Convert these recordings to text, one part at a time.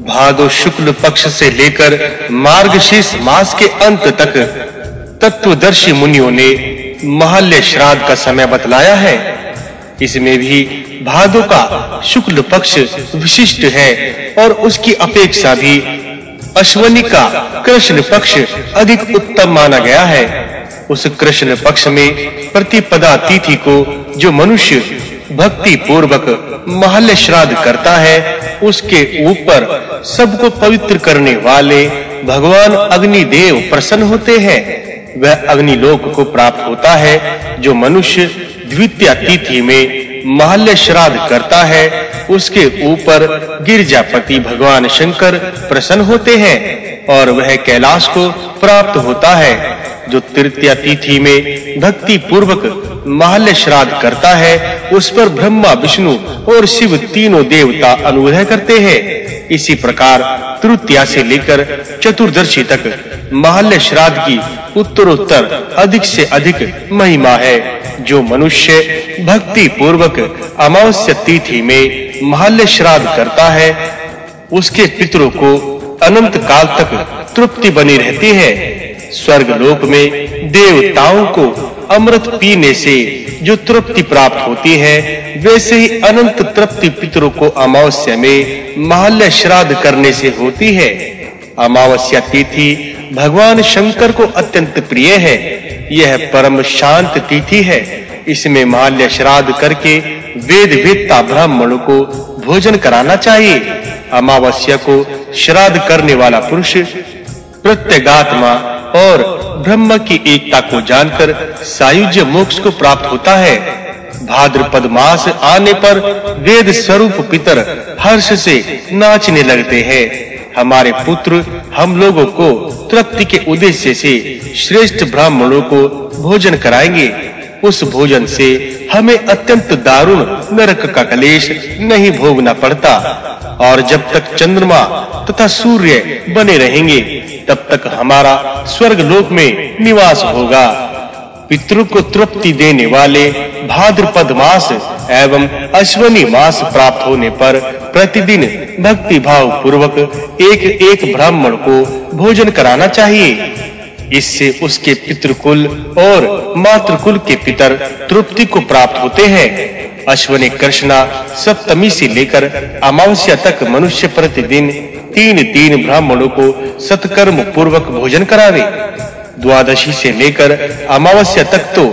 भादो शुक्ल पक्ष से लेकर मार्गशीर्ष मास के अंत तक तत्वदर्शी मुनियों ने महल्य श्राद्ध का समय बतलाया है। इसमें भी भादो का शुक्ल पक्ष विशिष्ट है और उसकी अपेक्षा भी अश्वनी का कृष्ण पक्ष अधिक उत्तम माना गया है। उस कृष्ण पक्ष में प्रतिपदा तिथि को जो मनुष्य भक्ति पूर्वक महल्य श्राद्ध करता है, उसके ऊपर सबको पवित्र करने वाले भगवान अग्नि देव प्रसन्न होते हैं। वह अग्नि लोक को प्राप्त होता है, जो मनुष्य द्वितीय तिथि में महल्य श्राद्ध करता है। उसके ऊपर गिरजापति भगवान शंकर प्रसन्न होते हैं और वह कैलाश को प्राप्त होता है, जो तृतीय तिथि में भक्ति पूर्वक महल्य श्राद्ध करता है। उस पर ब्रह्मा, विष्णु और शिव तीनों देवता अनुग्रह करते हैं। इसी प्रकार तृतीया से लेकर चतुर्दशी तक महल्य श्राद्ध की उत्तरोत्तर अधिक से अधिक महिमा है, जो मनुष्य भक्ति पूर्वक अमावस्या तिथि में महल्य श्राद्ध करता है। उसके पितरों को अनंत काल तक तृप्ति बनी रहती है। स्वर्ग लोक में देवताओं को अमृत पीने से जो तृप्ति प्राप्त होती है, वैसे ही अनंत तृप्ति पितरों को अमावस्या में महल्य श्राद्ध करने से होती है। अमावस्या तिथि भगवान शंकर को अत्यंत प्रिय है। यह परम शांत तिथि है। इसमें महल्य श्राद्ध करके वेद वेदता ब्राह्मणों को भोजन कराना चाहिए। अमावस्या को श्राद्ध करने वाला पुरुष प्रत्यगात्मा और ब्रह्म की एकता को जानकर सायुज्य मोक्ष को प्राप्त होता है। भाद्रपद मास आने पर वेद स्वरूप पितर हर्ष से नाचने लगते हैं। हमारे पुत्र, हम लोगों को तृप्ति के उद्देश्य से श्रेष्ठ ब्राह्मणों को भोजन कराएँगे। उस भोजन से हमें अत्यंत दारुण नरक का कलेश नहीं भोगना पड़ता। और जब तक चंद्रमा तथा सूर्य बने रहेंगे तब तक हमारा स्वर्ग लोक में निवास होगा। पितृ को तृप्ति देने वाले भाद्रपद मास एवं अश्वनी मास प्राप्त होने पर प्रतिदिन भक्ति भाव पूर्वक एक एक ब्राह्मण को भोजन कराना चाहिए। इससे उसके पितृकुल और मातृकुल के पितर तृप्ति को प्राप्त होते हैं। अश्वनी कृष्णा सप्तमी से लेकर अमावस्या तक मनुष्य प्रतिदिन तीन तीन ब्राह्मणों को सत्कर्म पूर्वक भोजन करावे। द्वादशी से लेकर अमावस्या तक तो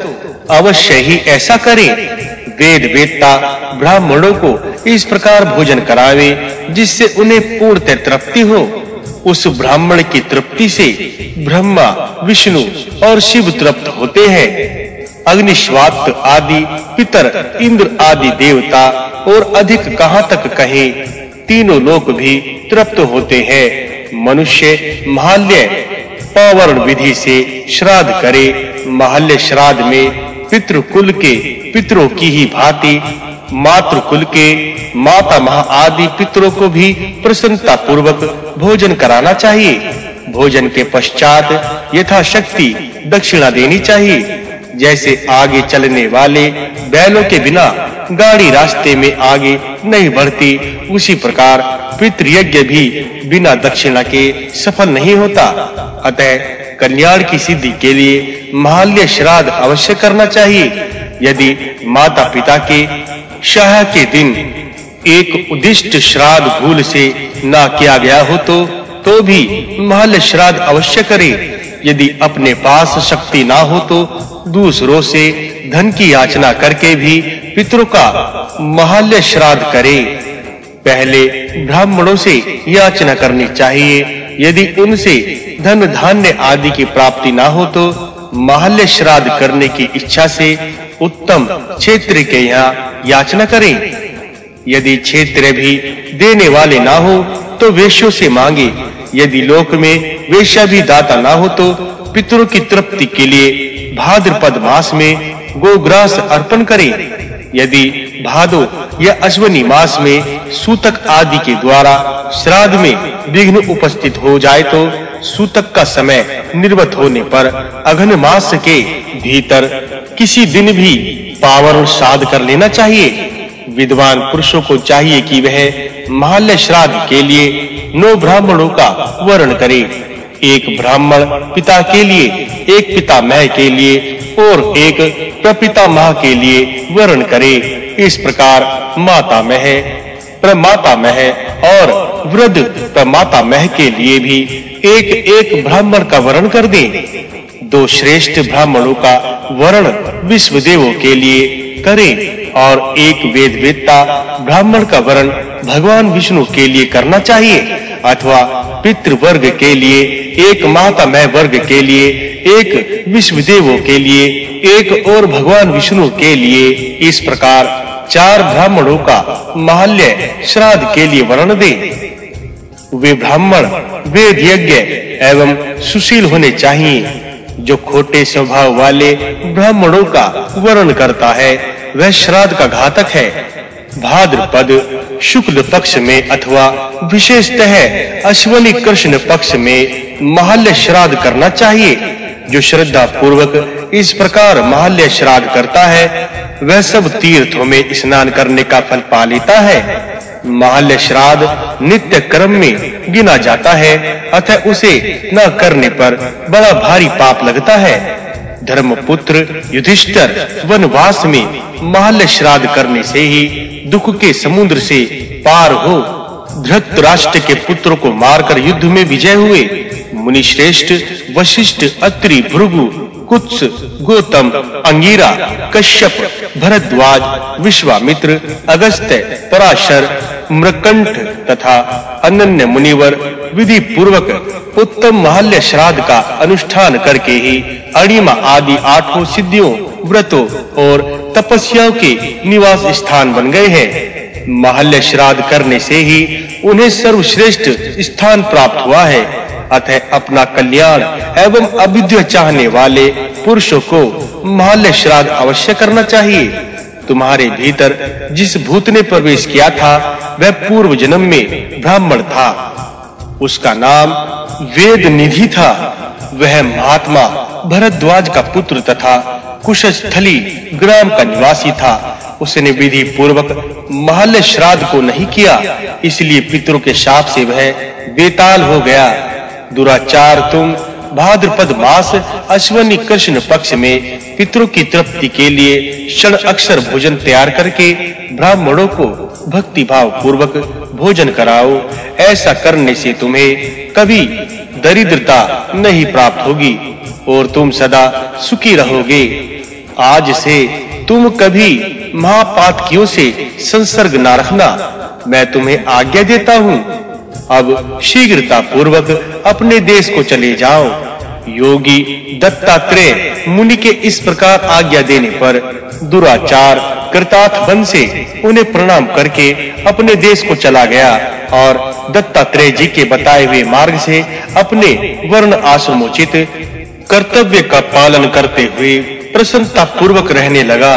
अवश्य ही ऐसा करें। वेद वेदता ब्राह्मणों को इस प्रकार भोजन करावे, जिससे उन्हें पूर्ण तृप्ति हो। उस ब्राह्मण की तृप्ति से ब्रह्मा, विष्णु और शिव तृप्त होते हैं। अग्निश्वात आदि, पितर, इंद्र आदि देवता और अधिक कहाँ तक कहे? तीनों लोक भी तृप्त होते हैं। मनुष्य महाल्य पावरण विधि से श्राद्ध करे महाल्य श्राद्ध में पितृकुल के पितरों की ही भांति, मातृकुल के माता महा आदि पितरों को भी प्रसन्नता पूर्वक भोजन कराना चाहिए। भोजन के पश्चात यथाशक्ति दक्षिणा देनी चाहिए। जैसे आगे चलने वाले बैलों के बिना गाड़ी रास्ते में आगे नहीं बढ़ती। उसी प्रकार पितृयज्ञ भी बिना दक्षिणा के सफल नहीं होता। अतः कल्याण की सिद्धि के लिए महाल्य श्राद्ध अवश्य करना चाहिए। यदि माता पिता के शाह के दिन एक उदिष्ट श्राद्ध भूल से ना किया गया हो तो तो भी महल श्राद्ध अवश्य करे। यदि अपने पास शक्ति ना हो तो दूसरों से धन की याचना करके भी पितरों का महल्य श्राद्ध करे। पहले ब्राह्मणों से याचना करनी चाहिए। यदि उनसे धन धान्य आदि की प्राप्ति ना हो तो महाल्य श्राद्ध करने की इच्छा से उत्तम क्षेत्र के यहाँ याचना करें। यदि क्षेत्र भी देने वाले ना हो तो वेश्यों से मांगे। यदि लोक में वेश्या भी दाता ना हो तो पितरों की तृप्ति के लिए भाद्रपद मास में गोग्रास अर्पण करें। यदि भादो या अश्वनी मास में सूतक आदि के द्वारा श्राद्ध में विघ्न उपस्थित हो जाए तो सूतक का समय निर्वत होने पर अघन मास के भीतर किसी दिन भी पावन श्राद्ध कर लेना चाहिए। विद्वान पुरुषों को चाहिए कि वह महाल्य श्राद्ध के लिए नौ ब्राह्मणों का वर्ण करे। एक ब्राह्मण पिता के लिए, एक पिता पितामह के लिए और एक प्रपितामह के लिए वर्ण करे। इस प्रकार मातामह प्रमातामह और वृद्ध प्रमाता मह के लिए भी एक-एक ब्राह्मण का वर्ण कर दे। दो श्रेष्ठ ब्राह्मणों का वर्ण विश्व देवों के लिए करें और एक वेद वेदता ब्राह्मण का वर्ण भगवान विष्णु के लिए करना चाहिए अथवा पितृ वर्ग के लिए, एक माता मह वर्ग के लिए एक विश्व देवों के लिए, एक और भगवान विष्णु के लिए इस प्रकार चार ब्राह्मणों का महल्य श्राद्ध के लिए वर्ण दे। वे ब्राह्मण, वेद यज्ञ एवं सुशील होने चाहिए, जो खोटे स्वभाव वाले ब्राह्मणों का वर्ण करता है, वह श्राद्ध का घातक है। भाद्रपद शुक्ल पक्ष में अथवा विशेषतः अश्वनी कृष्ण पक्ष में महल्य श्राद्ध करना चाहिए। जो श्रद्धा पूर्वक इस प्रकार महल्य श्राद्ध करता है, वह सब तीर्थों में स्नान करने का फल पा लेता है। महल्य श्राद्ध नित्य क्रम में गिना जाता है, अतः उसे न करने पर बड़ा भारी पाप लगता है। धर्मपुत्र युधिष्ठिर वनवास में महल्य श्राद्ध करने से ही दुख के समुद्र से पार हो धृतराष्ट्र के पुत्र को मारकर युद्ध में विजय हुए। मुनि श्रेष्ठ वशिष्ठ, अत्रि, भृगु, कुत्स, गौतम, अंगीरा, कश्यप, भरद्वाज, विश्वामित्र, अगस्त्य, पराशर, मृकंठ तथा अनन्य मुनिवर विधि पूर्वक उत्तम महल्य श्राद्ध का अनुष्ठान करके ही अणिमा आदि आठों सिद्धियों, व्रतों और तपस्याओं के निवास स्थान बन गए हैं। महल्य श्राद्ध करने से ही उन्हें सर्वश्रेष्ठ स्थान प्राप्त हुआ है। अतः अपना कल्याण एवं अभिद्य चाहने वाले पुरुषों को महल्य श्राद्ध अवश्य करना चाहिए। तुम्हारे भीतर जिस भूत ने प्रवेश किया था, वह पूर्व जन्म में ब्राह्मण था। उसका नाम वेद निधि था। वह महात्मा भरद्वाज का पुत्र तथा कुशस्थली ग्राम का निवासी था। उसने विधि पूर्वक महल श्राद्ध को नहीं किया, इसलिए पितरों के शाप से वह बेताल हो गया। दुराचार तुम, भाद्रपद मास, अश्वनी कृष्ण पक्ष में पितरों की तृप्ति के लिए क्षण अक्षर भोजन तैयार करके ब्राह्मणों को भक्ति भाव पूर्वक भोजन कराओ। ऐसा करने से तुम्हें कभी दरिद्रता नहीं प्राप्त होगी और तुम सदा सुखी रहोगे। आज से तुम कभी महापातकियों से संसर्ग न रखना। मैं तुम्हें आज्ञा देता हूँ। अब शीघ्रता पूर्वक अपने देश को चले जाओ। योगी दत्तात्रेय मुनि के इस प्रकार आज्ञा देने पर दुराचार, कृतार्थ बन से उन्हें प्रणाम करके अपने देश को चला गया और दत्तात्रेय जी के बताए हुए मार्ग से अपने वर्ण आश्रमोचित कर्तव्य का पालन करते हुए प्रसन्नता पूर्वक रहने लगा।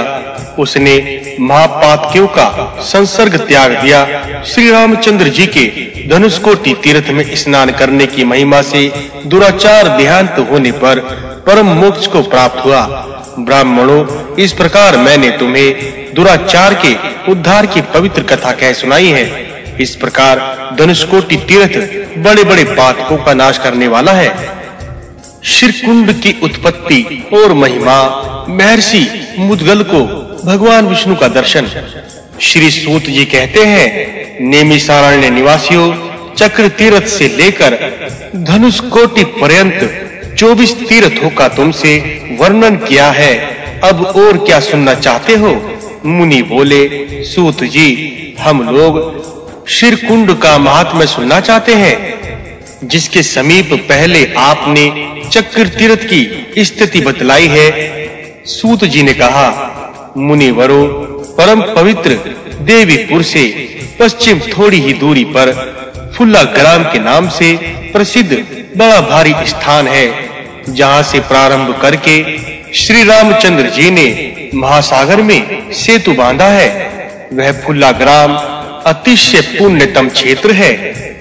उसने महापातकियों का संसर्ग त्याग दिया? श्री रामचंद्र जी के धनुष धनुषकोटि तीर्थ में स्नान करने की महिमा से दुराचार देहांत होने पर परम मोक्ष को प्राप्त हुआ। ब्राह्मणों, इस प्रकार मैंने तुम्हें दुराचार के उद्धार की पवित्र कथा कह सुनाई है। इस प्रकार धनुष धनुषकोटि तीर्थ बड़े-बड़े पातकों का नाश करने वाला है। शिरकुंड की उत्पत्ति और महिमा महर्षि मुदगल को भगवान विष्णु का दर्शन। श्री सूत जी कहते हैं नेमी सारण्य निवासियों चक्र तीर्थ से लेकर धनुष कोटि पर्यंत 24 तीर्थों का तुमसे वर्णन किया है। अब और क्या सुनना चाहते हो? मुनि बोले, सूत जी, हम लोग शिरकुंड का महात्म्य सुनना चाहते हैं, जिसके समीप पहले आपने चक्र तीर्थ की स्थिति बतलाई है। सूत जी ने कहा मुनिवरो, परम पवित्र देवीपुर से पश्चिम थोड़ी ही दूरी पर फुल्ला ग्राम के नाम से प्रसिद्ध बड़ा भारी स्थान है, जहाँ से प्रारंभ करके श्री रामचंद्र जी ने महासागर में सेतु बांधा है। वह फुल्ला ग्राम अतिशय पुण्यतम क्षेत्र है।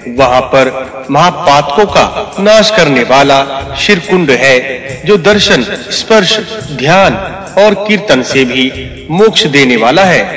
वहाँ पर महापातकों का नाश करने वाला शिरकुंड है, जो दर्शन, स्पर्श, ध्यान और कीर्तन से भी मोक्ष देने वाला है।